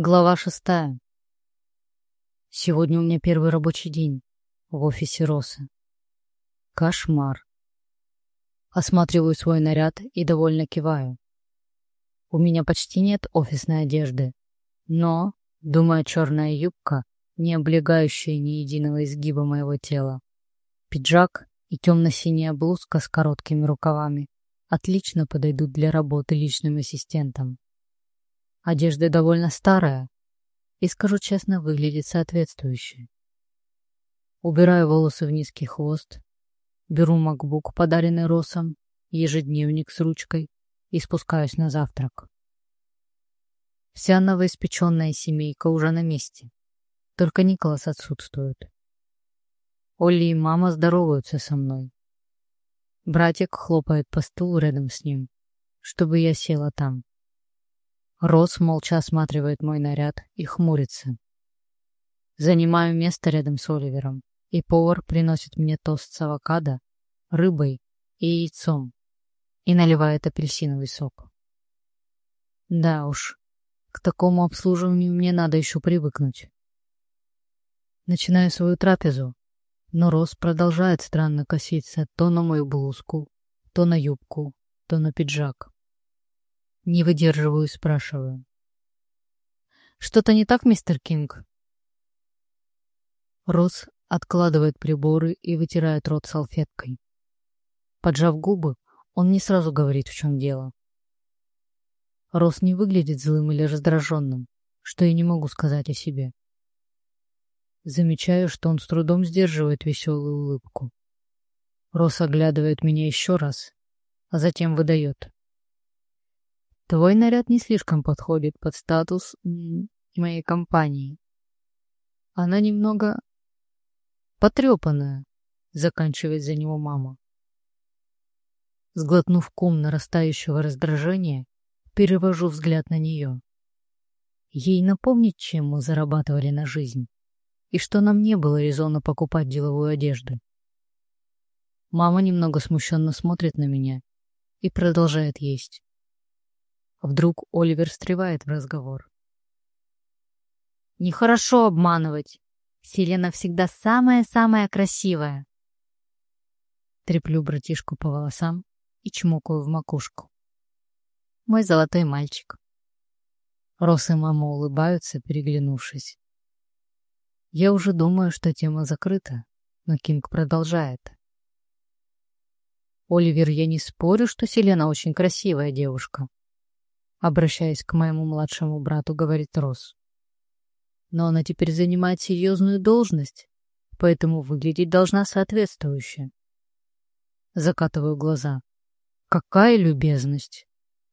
Глава шестая. Сегодня у меня первый рабочий день в офисе Росы. Кошмар. Осматриваю свой наряд и довольно киваю. У меня почти нет офисной одежды, но, думаю, черная юбка, не облегающая ни единого изгиба моего тела, пиджак и темно-синяя блузка с короткими рукавами отлично подойдут для работы личным ассистентом. Одежда довольно старая и, скажу честно, выглядит соответствующе. Убираю волосы в низкий хвост, беру макбук, подаренный Росом, ежедневник с ручкой и спускаюсь на завтрак. Вся новоиспеченная семейка уже на месте, только Николас отсутствует. Олли и мама здороваются со мной. Братик хлопает по стулу рядом с ним, чтобы я села там. Рос молча осматривает мой наряд и хмурится. Занимаю место рядом с Оливером, и повар приносит мне тост с авокадо, рыбой и яйцом и наливает апельсиновый сок. Да уж, к такому обслуживанию мне надо еще привыкнуть. Начинаю свою трапезу, но Рос продолжает странно коситься то на мою блузку, то на юбку, то на пиджак. Не выдерживаю спрашиваю. «Что-то не так, мистер Кинг?» Рос откладывает приборы и вытирает рот салфеткой. Поджав губы, он не сразу говорит, в чем дело. Рос не выглядит злым или раздраженным, что я не могу сказать о себе. Замечаю, что он с трудом сдерживает веселую улыбку. Рос оглядывает меня еще раз, а затем выдает. Твой наряд не слишком подходит под статус моей компании. Она немного потрепанная, заканчивает за него мама. Сглотнув ком нарастающего раздражения, перевожу взгляд на нее. Ей напомнить, чем мы зарабатывали на жизнь и что нам не было резона покупать деловую одежду. Мама немного смущенно смотрит на меня и продолжает есть. Вдруг Оливер встревает в разговор. «Нехорошо обманывать. Селена всегда самая-самая красивая». Треплю братишку по волосам и чмокаю в макушку. Мой золотой мальчик. Рос и мама улыбаются, переглянувшись. Я уже думаю, что тема закрыта, но Кинг продолжает. Оливер, я не спорю, что Селена очень красивая девушка. Обращаясь к моему младшему брату, говорит Рос. Но она теперь занимает серьезную должность, поэтому выглядеть должна соответствующе. Закатываю глаза. Какая любезность!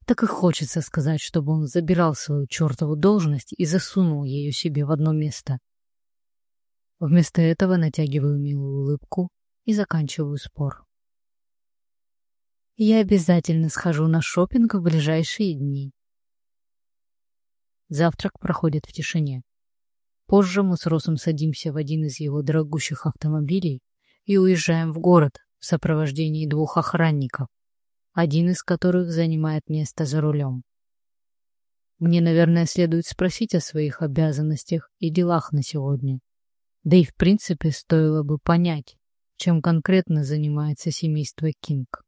Так и хочется сказать, чтобы он забирал свою чертову должность и засунул ее себе в одно место. Вместо этого натягиваю милую улыбку и заканчиваю спор. Я обязательно схожу на шопинг в ближайшие дни. Завтрак проходит в тишине. Позже мы с Росом садимся в один из его дорогущих автомобилей и уезжаем в город в сопровождении двух охранников, один из которых занимает место за рулем. Мне, наверное, следует спросить о своих обязанностях и делах на сегодня. Да и в принципе стоило бы понять, чем конкретно занимается семейство Кинг.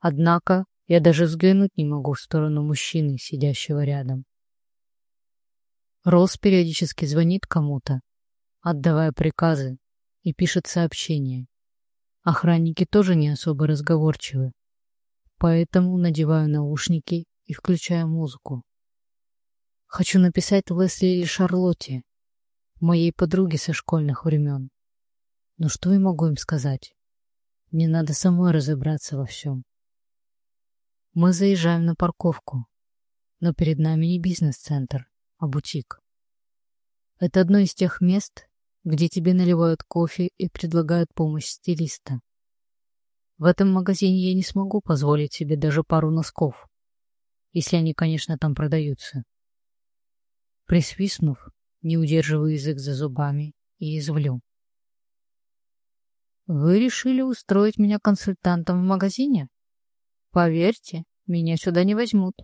Однако я даже взглянуть не могу в сторону мужчины, сидящего рядом. Ролс периодически звонит кому-то, отдавая приказы, и пишет сообщения. Охранники тоже не особо разговорчивы, поэтому надеваю наушники и включаю музыку. Хочу написать Лесли или Шарлотте, моей подруги со школьных времен. Но что я могу им сказать? Мне надо самой разобраться во всем. Мы заезжаем на парковку, но перед нами не бизнес-центр, а бутик. Это одно из тех мест, где тебе наливают кофе и предлагают помощь стилиста. В этом магазине я не смогу позволить себе даже пару носков, если они, конечно, там продаются. Присвистнув, не удерживаю язык за зубами и извлю. Вы решили устроить меня консультантом в магазине? Поверьте, меня сюда не возьмут.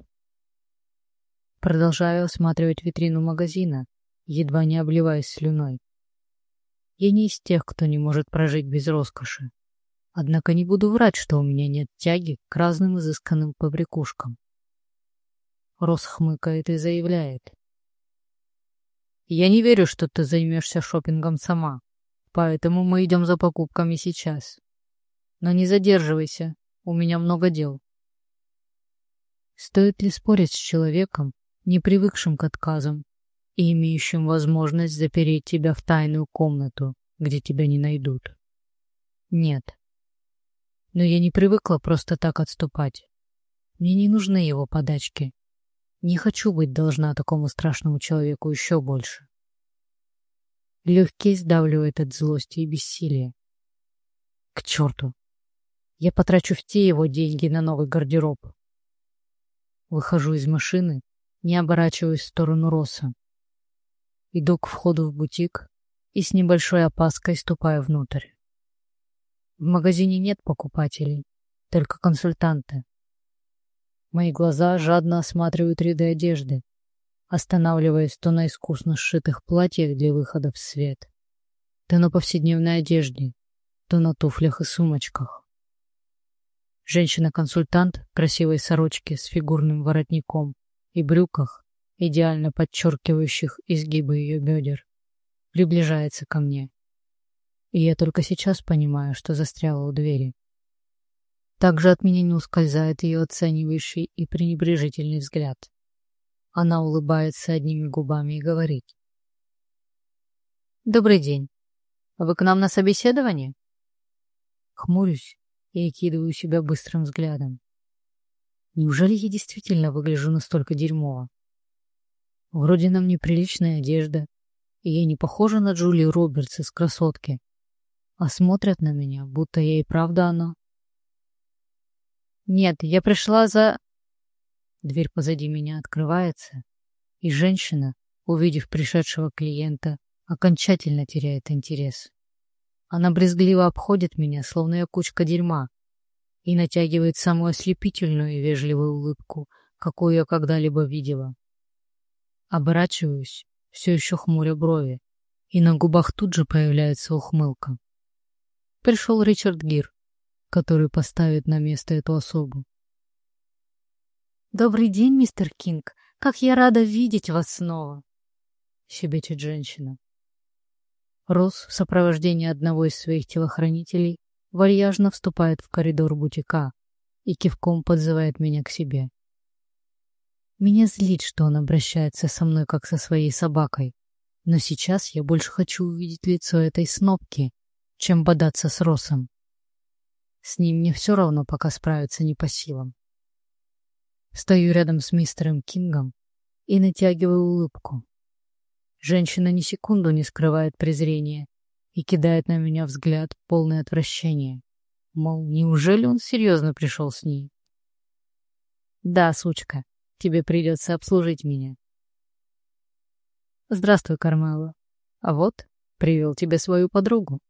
Продолжаю осматривать витрину магазина, едва не обливаясь слюной. Я не из тех, кто не может прожить без роскоши. Однако не буду врать, что у меня нет тяги к разным изысканным побрякушкам. Рос хмыкает и заявляет. «Я не верю, что ты займешься шопингом сама, поэтому мы идем за покупками сейчас. Но не задерживайся, у меня много дел». Стоит ли спорить с человеком, не привыкшим к отказам и имеющим возможность запереть тебя в тайную комнату, где тебя не найдут. Нет. Но я не привыкла просто так отступать. Мне не нужны его подачки. Не хочу быть должна такому страшному человеку еще больше. Легкий сдавливает от злости и бессилия. К черту! Я потрачу все его деньги на новый гардероб. Выхожу из машины не оборачиваясь в сторону Роса. Иду к входу в бутик и с небольшой опаской ступаю внутрь. В магазине нет покупателей, только консультанты. Мои глаза жадно осматривают ряды одежды, останавливаясь то на искусно сшитых платьях для выхода в свет, то на повседневной одежде, то на туфлях и сумочках. Женщина-консультант красивой сорочке с фигурным воротником и брюках, идеально подчеркивающих изгибы ее бедер, приближается ко мне. И я только сейчас понимаю, что застряла у двери. Также от меня не ускользает ее оценивающий и пренебрежительный взгляд. Она улыбается одними губами и говорит. «Добрый день. Вы к нам на собеседование?» Хмурюсь и окидываю себя быстрым взглядом. Неужели я действительно выгляжу настолько дерьмово? Вроде нам неприличная одежда, и я не похожа на Джули Робертс из «Красотки», а смотрят на меня, будто я и правда она. Нет, я пришла за... Дверь позади меня открывается, и женщина, увидев пришедшего клиента, окончательно теряет интерес. Она брезгливо обходит меня, словно я кучка дерьма, и натягивает самую ослепительную и вежливую улыбку, какую я когда-либо видела. Оборачиваюсь, все еще хмуря брови, и на губах тут же появляется ухмылка. Пришел Ричард Гир, который поставит на место эту особу. «Добрый день, мистер Кинг. Как я рада видеть вас снова!» — щебечет женщина. Рос в сопровождении одного из своих телохранителей вальяжно вступает в коридор бутика и кивком подзывает меня к себе. Меня злит, что он обращается со мной как со своей собакой, но сейчас я больше хочу увидеть лицо этой снопки, чем бодаться с Росом. С ним мне все равно пока справиться не по силам. Стою рядом с мистером Кингом и натягиваю улыбку. Женщина ни секунду не скрывает презрения и кидает на меня взгляд полный отвращения. Мол, неужели он серьезно пришел с ней? Да, сучка, тебе придется обслужить меня. Здравствуй, Кармела. А вот, привел тебе свою подругу.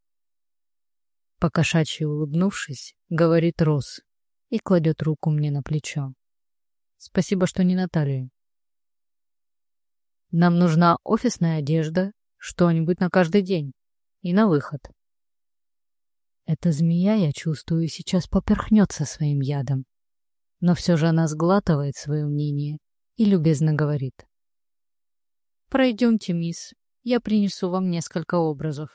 Покошачьи улыбнувшись, говорит Рос и кладет руку мне на плечо. Спасибо, что не Наталью. Нам нужна офисная одежда, что-нибудь на каждый день и на выход. Эта змея, я чувствую, сейчас поперхнется своим ядом. Но все же она сглатывает свое мнение и любезно говорит. «Пройдемте, мисс, я принесу вам несколько образов».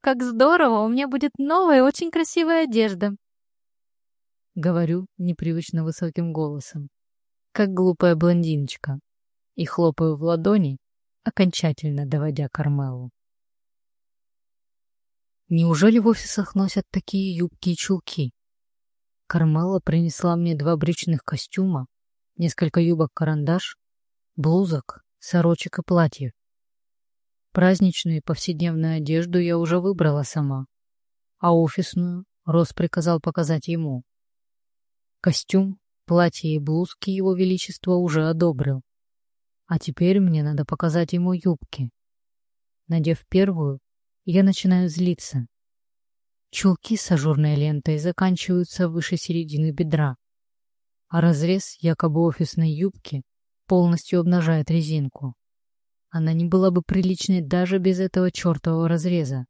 «Как здорово! У меня будет новая, очень красивая одежда!» Говорю непривычно высоким голосом, как глупая блондиночка, и хлопаю в ладони, окончательно доводя Кармелу. Неужели в офисах носят такие юбки и чулки? Кармела принесла мне два брючных костюма, несколько юбок-карандаш, блузок, сорочек и платьев. Праздничную и повседневную одежду я уже выбрала сама, а офисную Рос приказал показать ему. Костюм, платье и блузки его величество уже одобрил. А теперь мне надо показать ему юбки. Надев первую, я начинаю злиться. Чулки с ажурной лентой заканчиваются выше середины бедра, а разрез якобы офисной юбки полностью обнажает резинку. Она не была бы приличной даже без этого чертового разреза.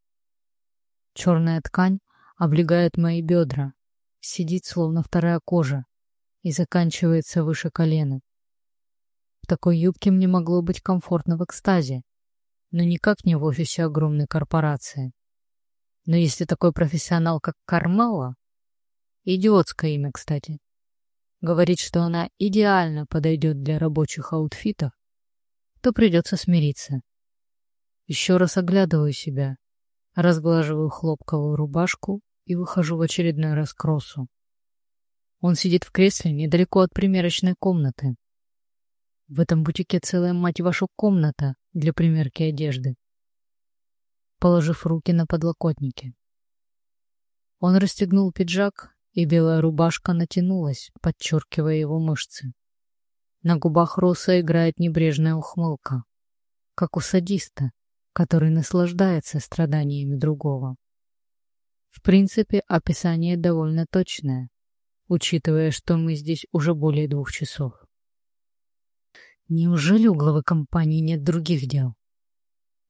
Черная ткань облегает мои бедра, сидит словно вторая кожа и заканчивается выше колена. В такой юбке мне могло быть комфортно в экстазе, но никак не в офисе огромной корпорации. Но если такой профессионал, как Кармела, идиотское имя, кстати, говорит, что она идеально подойдет для рабочих аутфитов, то придется смириться. Еще раз оглядываю себя, разглаживаю хлопковую рубашку и выхожу в очередной раз к Росу. Он сидит в кресле недалеко от примерочной комнаты. В этом бутике целая, мать вашу, комната для примерки одежды. Положив руки на подлокотники. Он расстегнул пиджак, и белая рубашка натянулась, подчеркивая его мышцы. На губах Роса играет небрежная ухмылка, как у садиста, который наслаждается страданиями другого. В принципе, описание довольно точное, учитывая, что мы здесь уже более двух часов. Неужели у главы компании нет других дел?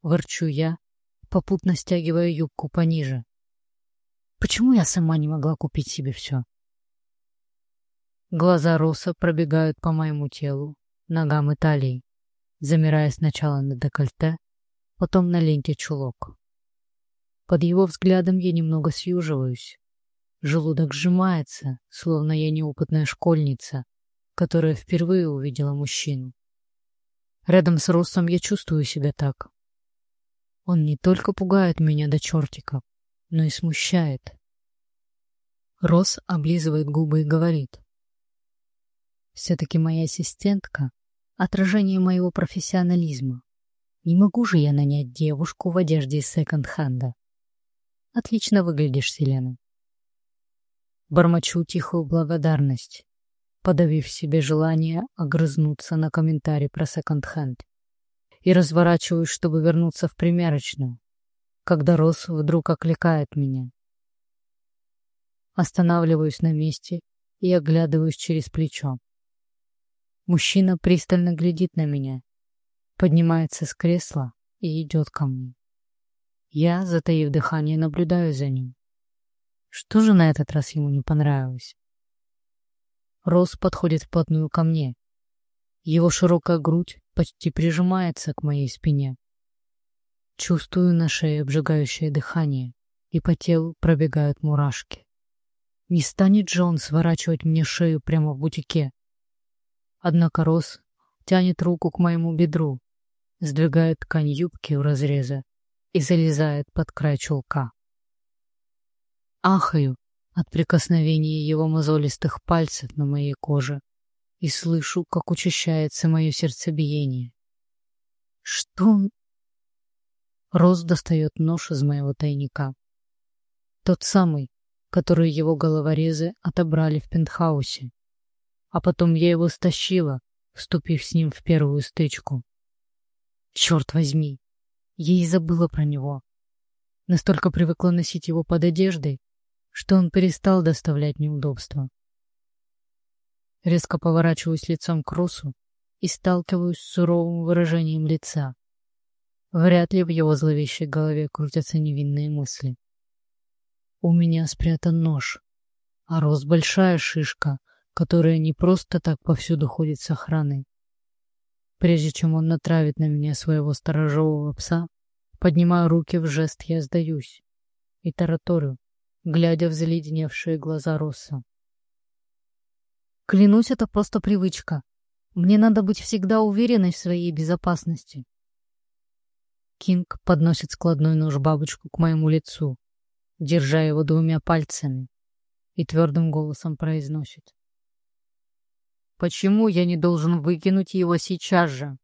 Ворчу я, попутно стягивая юбку пониже. Почему я сама не могла купить себе все? Глаза Роса пробегают по моему телу, ногам и талии, замирая сначала на декольте, потом на ленте чулок. Под его взглядом я немного съюживаюсь. Желудок сжимается, словно я неопытная школьница, которая впервые увидела мужчину. Рядом с Росом я чувствую себя так. Он не только пугает меня до чертиков, но и смущает. Рос облизывает губы и говорит. Все-таки моя ассистентка — отражение моего профессионализма. Не могу же я нанять девушку в одежде секонд-хенда. Отлично выглядишь, Селена. Бормочу тихую благодарность, подавив себе желание огрызнуться на комментарий про секонд-хенд. И разворачиваюсь, чтобы вернуться в примерочную, когда Рос вдруг окликает меня. Останавливаюсь на месте и оглядываюсь через плечо. Мужчина пристально глядит на меня, поднимается с кресла и идет ко мне. Я, затаив дыхание, наблюдаю за ним. Что же на этот раз ему не понравилось? Рос подходит вплотную ко мне. Его широкая грудь почти прижимается к моей спине. Чувствую на шее обжигающее дыхание, и по телу пробегают мурашки. Не станет же он сворачивать мне шею прямо в бутике, Однако Рос тянет руку к моему бедру, сдвигает ткань юбки у разреза и залезает под край чулка. Ахаю от прикосновения его мозолистых пальцев на моей коже и слышу, как учащается мое сердцебиение. Что он... Рос достает нож из моего тайника. Тот самый, который его головорезы отобрали в пентхаусе а потом я его стащила, вступив с ним в первую стычку. Черт возьми, я и забыла про него. Настолько привыкла носить его под одеждой, что он перестал доставлять неудобства. Резко поворачиваюсь лицом к Русу и сталкиваюсь с суровым выражением лица. Вряд ли в его зловещей голове крутятся невинные мысли. У меня спрятан нож, а Рос большая шишка, которая не просто так повсюду ходит с охраной. Прежде чем он натравит на меня своего сторожевого пса, поднимаю руки в жест «я сдаюсь» и тараторю, глядя в заледеневшие глаза Росса. Клянусь, это просто привычка. Мне надо быть всегда уверенной в своей безопасности. Кинг подносит складной нож бабочку к моему лицу, держа его двумя пальцами, и твердым голосом произносит. Почему я не должен выкинуть его сейчас же?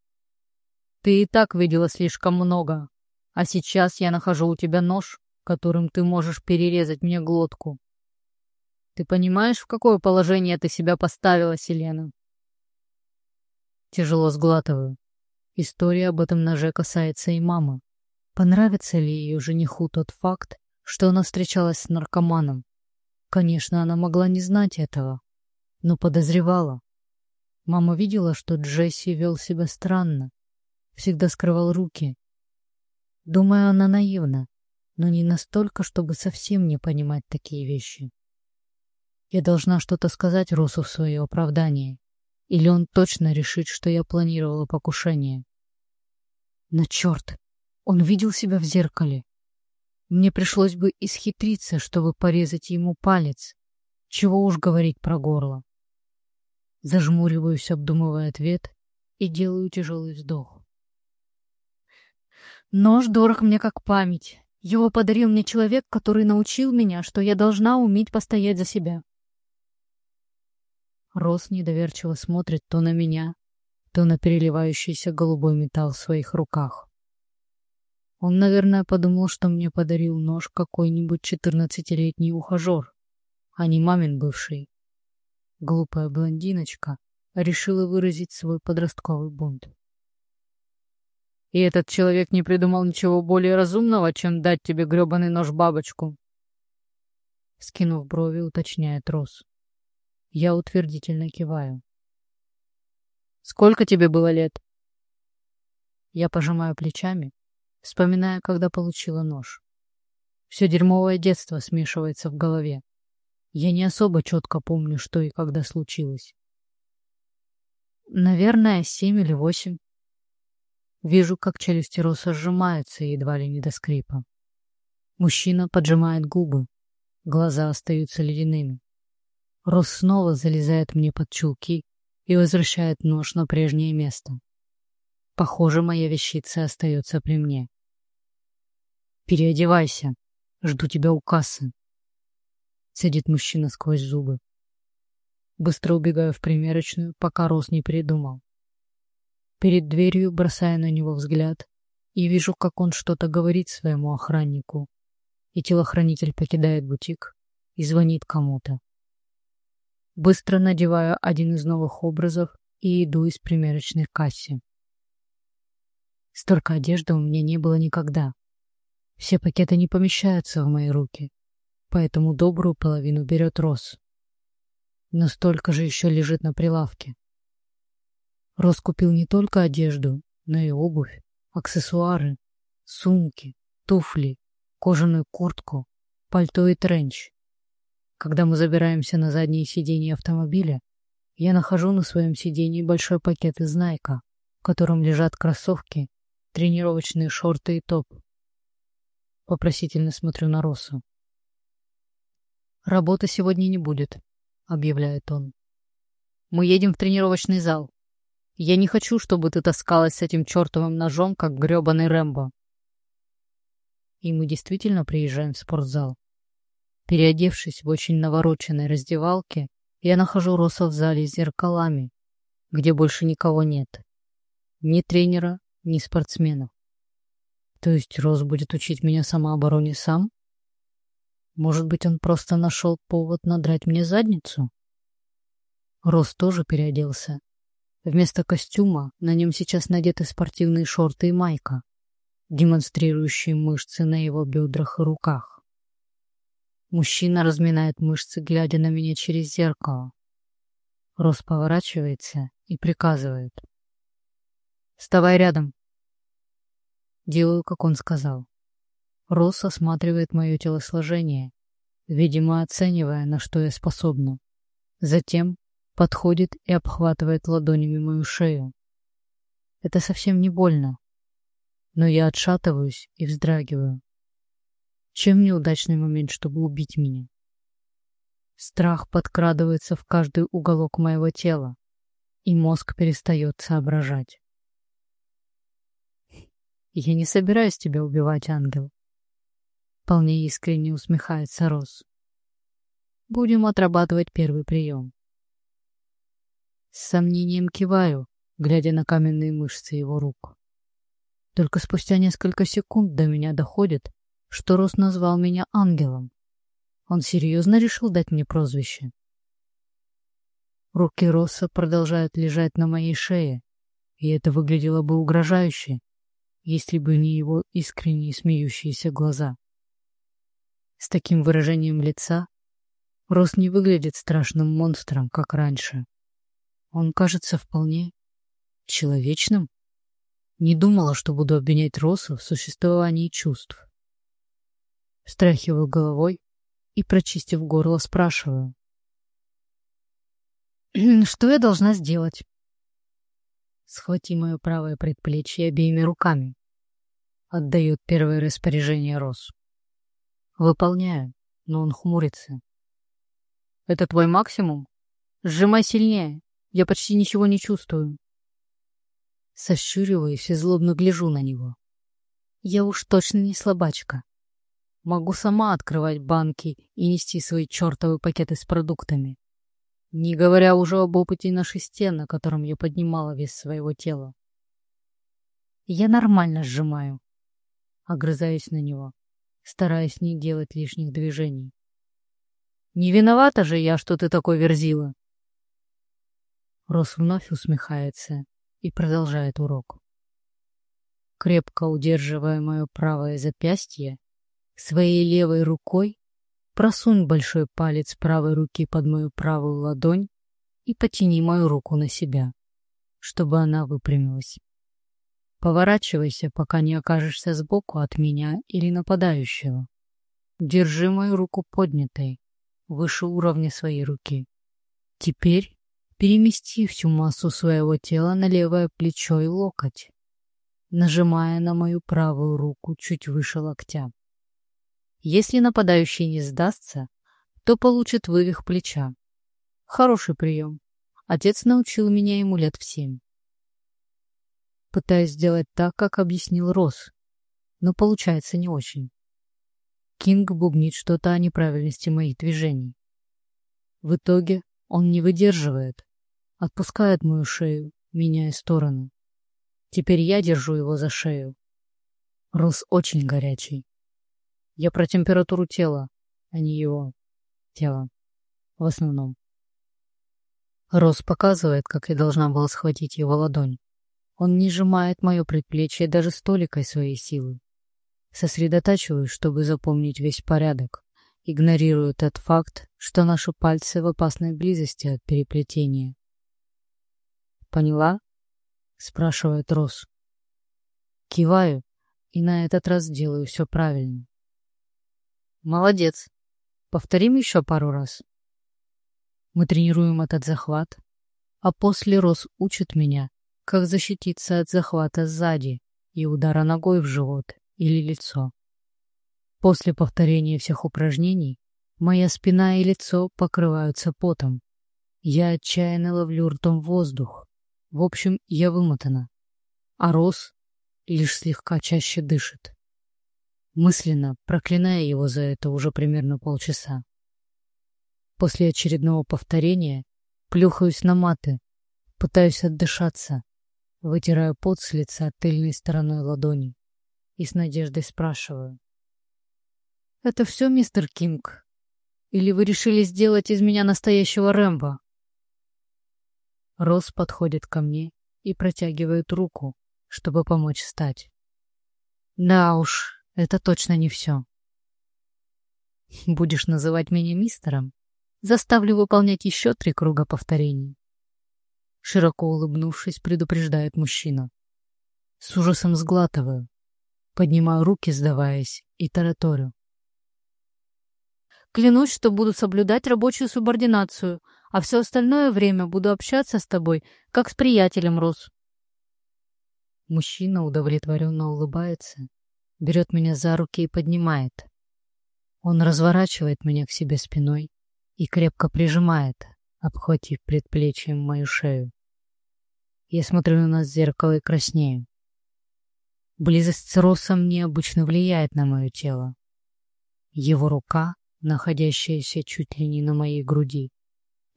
Ты и так видела слишком много, а сейчас я нахожу у тебя нож, которым ты можешь перерезать мне глотку. Ты понимаешь, в какое положение ты себя поставила, Селена? Тяжело сглатываю. История об этом ноже касается и мамы. Понравится ли ее жениху тот факт, что она встречалась с наркоманом? Конечно, она могла не знать этого, но подозревала. Мама видела, что Джесси вел себя странно, всегда скрывал руки. Думаю, она наивна, но не настолько, чтобы совсем не понимать такие вещи. Я должна что-то сказать Росу в свое оправдание, или он точно решит, что я планировала покушение. На черт! Он видел себя в зеркале. Мне пришлось бы исхитриться, чтобы порезать ему палец. Чего уж говорить про горло. Зажмуриваюсь, обдумывая ответ, и делаю тяжелый вздох. Нож дорог мне как память. Его подарил мне человек, который научил меня, что я должна уметь постоять за себя. Рос недоверчиво смотрит то на меня, то на переливающийся голубой металл в своих руках. Он, наверное, подумал, что мне подарил нож какой-нибудь четырнадцатилетний ухажер, а не мамин бывший глупая блондиночка, решила выразить свой подростковый бунт. И этот человек не придумал ничего более разумного, чем дать тебе грёбаный нож-бабочку. Скинув брови, уточняет Рос. Я утвердительно киваю. Сколько тебе было лет? Я пожимаю плечами, вспоминая, когда получила нож. Все дерьмовое детство смешивается в голове. Я не особо четко помню, что и когда случилось. Наверное, семь или восемь. Вижу, как челюсти Роса сжимаются едва ли не до скрипа. Мужчина поджимает губы, глаза остаются ледяными. Рос снова залезает мне под чулки и возвращает нож на прежнее место. Похоже, моя вещица остается при мне. «Переодевайся. Жду тебя у кассы», Цедит мужчина сквозь зубы. Быстро убегаю в примерочную, пока Рос не придумал. Перед дверью бросаю на него взгляд и вижу, как он что-то говорит своему охраннику. И телохранитель покидает бутик и звонит кому-то. Быстро надеваю один из новых образов и иду из примерочной кассе. Столько одежды у меня не было никогда. Все пакеты не помещаются в мои руки поэтому добрую половину берет Рос. Но столько же еще лежит на прилавке. Рос купил не только одежду, но и обувь, аксессуары, сумки, туфли, кожаную куртку, пальто и тренч. Когда мы забираемся на заднее сиденье автомобиля, я нахожу на своем сиденье большой пакет из Найка, в котором лежат кроссовки, тренировочные шорты и топ. Попросительно смотрю на Росу. «Работы сегодня не будет», — объявляет он. «Мы едем в тренировочный зал. Я не хочу, чтобы ты таскалась с этим чертовым ножом, как грёбаный Рэмбо». И мы действительно приезжаем в спортзал. Переодевшись в очень навороченной раздевалке, я нахожу Роса в зале с зеркалами, где больше никого нет. Ни тренера, ни спортсменов. То есть Рос будет учить меня самообороне сам? Может быть, он просто нашел повод надрать мне задницу? Рос тоже переоделся. Вместо костюма на нем сейчас надеты спортивные шорты и майка, демонстрирующие мышцы на его бедрах и руках. Мужчина разминает мышцы, глядя на меня через зеркало. Рос поворачивается и приказывает. «Вставай рядом». Делаю, как он сказал. Рос осматривает мое телосложение, видимо, оценивая, на что я способна. Затем подходит и обхватывает ладонями мою шею. Это совсем не больно, но я отшатываюсь и вздрагиваю. Чем неудачный момент, чтобы убить меня? Страх подкрадывается в каждый уголок моего тела, и мозг перестает соображать. Я не собираюсь тебя убивать, ангел. Вполне искренне усмехается Рос. Будем отрабатывать первый прием. С сомнением киваю, глядя на каменные мышцы его рук. Только спустя несколько секунд до меня доходит, что Рос назвал меня ангелом. Он серьезно решил дать мне прозвище. Руки Росса продолжают лежать на моей шее, и это выглядело бы угрожающе, если бы не его искренние смеющиеся глаза. С таким выражением лица Рос не выглядит страшным монстром, как раньше. Он кажется вполне человечным. Не думала, что буду обвинять Роса в существовании чувств. Встряхиваю головой и, прочистив горло, спрашиваю. «Что я должна сделать?» Схвати мое правое предплечье обеими руками. Отдает первое распоряжение Рос. Выполняю, но он хмурится. «Это твой максимум? Сжимай сильнее. Я почти ничего не чувствую». Сощуриваюсь и злобно гляжу на него. Я уж точно не слабачка. Могу сама открывать банки и нести свои чертовы пакеты с продуктами. Не говоря уже об опыте на шесте, на котором я поднимала вес своего тела. Я нормально сжимаю. Огрызаюсь на него, стараясь не делать лишних движений. Не виновата же я, что ты такой верзила. Рос вновь усмехается и продолжает урок. Крепко удерживая мое правое запястье, своей левой рукой просунь большой палец правой руки под мою правую ладонь и потяни мою руку на себя, чтобы она выпрямилась. Поворачивайся, пока не окажешься сбоку от меня или нападающего. Держи мою руку поднятой, выше уровня своей руки. Теперь перемести всю массу своего тела на левое плечо и локоть, нажимая на мою правую руку чуть выше локтя. Если нападающий не сдастся, то получит вывих плеча. Хороший прием. Отец научил меня ему лет в семь. Пытаюсь сделать так, как объяснил Рос, но получается не очень. Кинг бубнит что-то о неправильности моих движений. В итоге он не выдерживает, отпускает мою шею, меняя сторону. Теперь я держу его за шею. Рос очень горячий. Я про температуру тела, а не его тело. В основном. Рос показывает, как я должна была схватить его ладонь. Он не сжимает мое предплечье даже столикой своей силы. Сосредотачиваюсь, чтобы запомнить весь порядок. Игнорирую тот факт, что наши пальцы в опасной близости от переплетения. «Поняла?» — спрашивает Рос. Киваю, и на этот раз делаю все правильно. «Молодец. Повторим еще пару раз». Мы тренируем этот захват, а после Рос учит меня, как защититься от захвата сзади и удара ногой в живот или лицо. После повторения всех упражнений моя спина и лицо покрываются потом. Я отчаянно ловлю ртом воздух. В общем, я вымотана. А Рос лишь слегка чаще дышит. Мысленно проклиная его за это уже примерно полчаса. После очередного повторения плюхаюсь на маты, пытаюсь отдышаться, вытираю пот с лица тыльной стороной ладони и с надеждой спрашиваю. «Это все, мистер Кинг? Или вы решили сделать из меня настоящего Рэмбо?» Рос подходит ко мне и протягивает руку, чтобы помочь встать. «Да уж, это точно не все. Будешь называть меня мистером? Заставлю выполнять еще три круга повторений». Широко улыбнувшись, предупреждает мужчина. С ужасом сглатываю. Поднимаю руки, сдаваясь, и тараторю. Клянусь, что буду соблюдать рабочую субординацию, а все остальное время буду общаться с тобой, как с приятелем, Рус. Мужчина удовлетворенно улыбается, берет меня за руки и поднимает. Он разворачивает меня к себе спиной и крепко прижимает, обхватив предплечьем мою шею. Я смотрю на нас в зеркало и краснею. Близость с Росом необычно влияет на мое тело. Его рука, находящаяся чуть ли не на моей груди,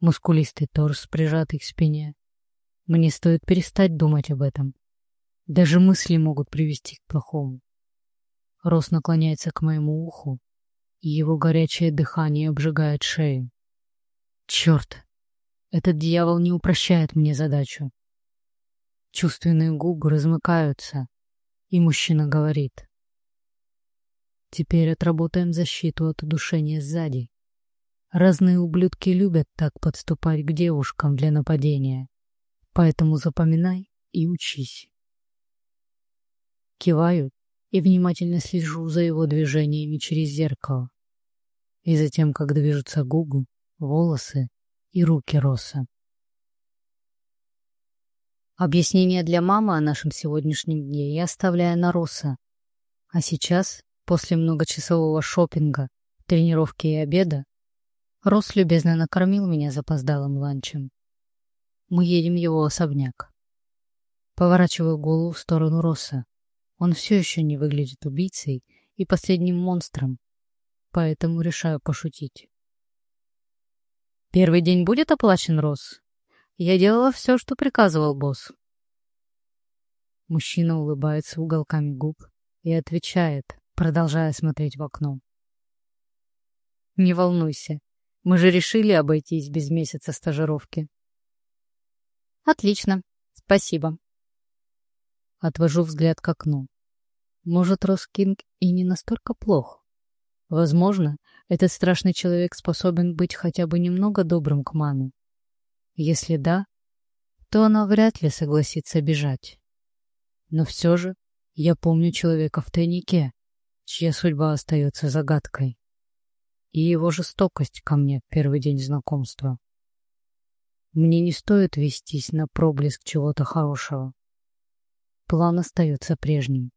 мускулистый торс, прижатый к спине. Мне стоит перестать думать об этом. Даже мысли могут привести к плохому. Рос наклоняется к моему уху, и его горячее дыхание обжигает шею. Черт! Этот дьявол не упрощает мне задачу. Чувственные губы размыкаются, и мужчина говорит. Теперь отработаем защиту от удушения сзади. Разные ублюдки любят так подступать к девушкам для нападения. Поэтому запоминай и учись. Киваю и внимательно слежу за его движениями через зеркало и за тем, как движутся губы, волосы и руки Роса. Объяснение для мамы о нашем сегодняшнем дне я оставляю на Роса. А сейчас, после многочасового шопинга, тренировки и обеда, Рос любезно накормил меня запоздалым ланчем. Мы едем в его особняк. Поворачиваю голову в сторону Росса. Он все еще не выглядит убийцей и последним монстром, поэтому решаю пошутить. Первый день будет оплачен, Росс? Я делала все, что приказывал босс. Мужчина улыбается уголками губ и отвечает, продолжая смотреть в окно. Не волнуйся, мы же решили обойтись без месяца стажировки. Отлично, спасибо. Отвожу взгляд к окну. Может, Роскинг и не настолько плох. Возможно, этот страшный человек способен быть хотя бы немного добрым к Ману. Если да, то она вряд ли согласится бежать. Но все же я помню человека в тайнике, чья судьба остается загадкой. И его жестокость ко мне в первый день знакомства. Мне не стоит вестись на проблеск чего-то хорошего. План остается прежним.